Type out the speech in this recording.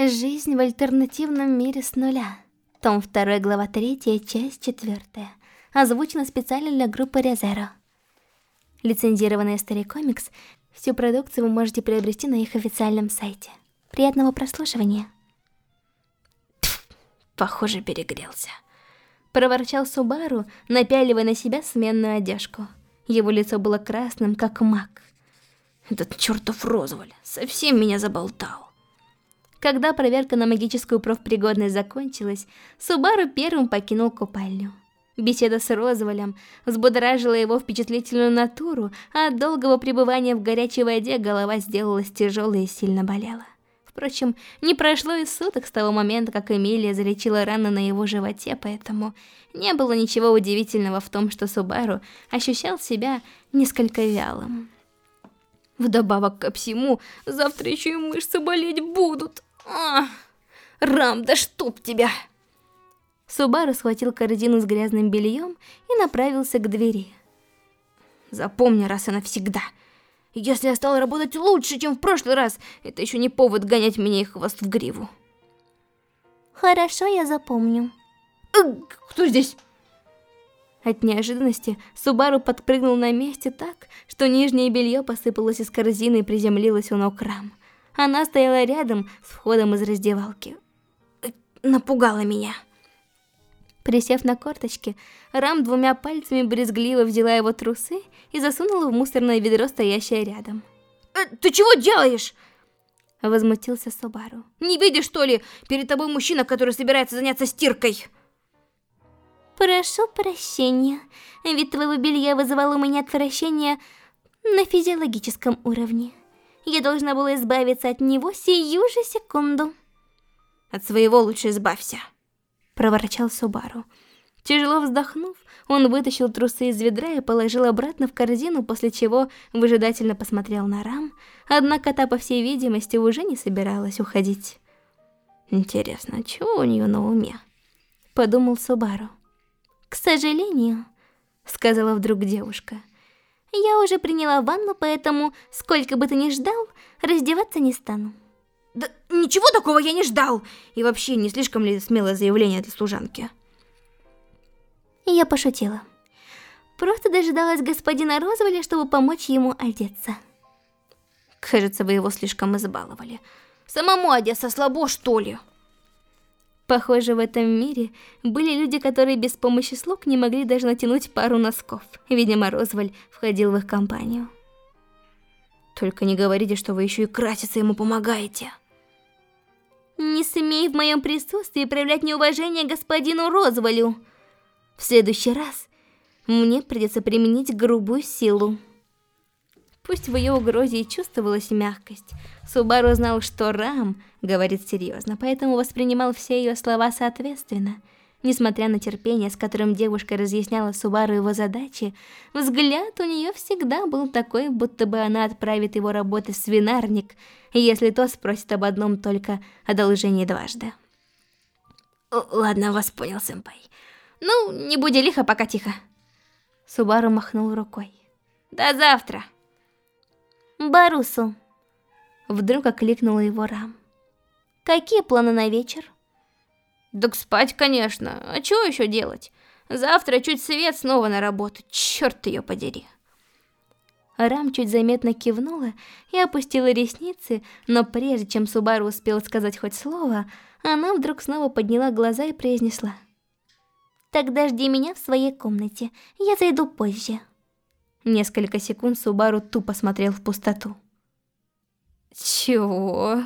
Жизнь в альтернативном мире с нуля. Том 2, глава 3, часть 4. Озвучено специально для группы Резеро. Лицензированный Story Comics. Всю продукцию вы можете приобрести на их официальном сайте. Приятного прослушивания. Похоже, перегрелся. Проворчал Субару, напяливая на себя сменную одежку. Его лицо было красным, как мак. Этот чертов Розваль совсем меня заболтал. Когда проверка на магическую профпригодность закончилась, Субару первым покинул купальню. Беседа с Розвалем взбудоражила его впечатлительную натуру, а от долгого пребывания в горячей воде голова сделалась тяжелой и сильно болела. Впрочем, не прошло и суток с того момента, как Эмилия залечила раны на его животе, поэтому не было ничего удивительного в том, что Субару ощущал себя несколько вялым. Вдобавок ко всему, завтра еще и мышцы болеть будут. Ах, Рам, да чтоб тебя! Субару схватил корзину с грязным бельем и направился к двери. Запомни раз и навсегда. Если я стал работать лучше, чем в прошлый раз, это еще не повод гонять меня и хвост в гриву. Хорошо, я запомню. Кто здесь? От неожиданности Субару подпрыгнул на месте так, что нижнее белье посыпалось из корзины и приземлилось у ног Рам. Она стояла рядом с входом из раздевалки. Напугала меня. Присев на корточки, Рам двумя пальцами брезгливо взяла его трусы и засунула в мусорное ведро, стоящее рядом. Э, «Ты чего делаешь?» Возмутился Субару. «Не видишь, что ли, перед тобой мужчина, который собирается заняться стиркой?» «Прошу прощения, вид твоего белья вызывал у меня отвращение на физиологическом уровне. Я должна была избавиться от него сию же секунду». «От своего лучше избавься», — проворчал Субару. Тяжело вздохнув, он вытащил трусы из ведра и положил обратно в корзину, после чего выжидательно посмотрел на Рам, однако та, по всей видимости, уже не собиралась уходить. «Интересно, чего у нее на уме?» — подумал Субару. «К сожалению», — сказала вдруг девушка, — «я уже приняла ванну, поэтому, сколько бы ты ни ждал, раздеваться не стану». «Да ничего такого я не ждал! И вообще, не слишком ли смелое заявление для служанки?» Я пошутила. Просто дожидалась господина Розволя, чтобы помочь ему одеться. Кажется, вы его слишком избаловали. Самому одеться слабо, что ли? Похоже, в этом мире были люди, которые без помощи слуг не могли даже натянуть пару носков. Видимо, Розваль входил в их компанию. Только не говорите, что вы еще и краситься ему помогаете. Не смей в моем присутствии проявлять неуважение господину Розвалю. В следующий раз мне придется применить грубую силу. Пусть в ее угрозе и чувствовалась мягкость, Субару знал, что Рам говорит серьезно, поэтому воспринимал все ее слова соответственно. Несмотря на терпение, с которым девушка разъясняла Субару его задачи, взгляд у нее всегда был такой, будто бы она отправит его работать в свинарник, если тот спросит об одном только одолжении дважды. «Ладно, вас понял, сэмпай. Ну, не буди лихо, пока тихо». Субару махнул рукой. «До завтра!» Барусу. Вдруг окликнула его Рам. Какие планы на вечер? Так спать, конечно. А что еще делать? Завтра чуть свет снова на работу. Черт ее подери. Рам чуть заметно кивнула и опустила ресницы, но прежде чем Субару успел сказать хоть слово, она вдруг снова подняла глаза и произнесла. «Тогда жди меня в своей комнате, я зайду позже». Несколько секунд Субару тупо смотрел в пустоту. Чего?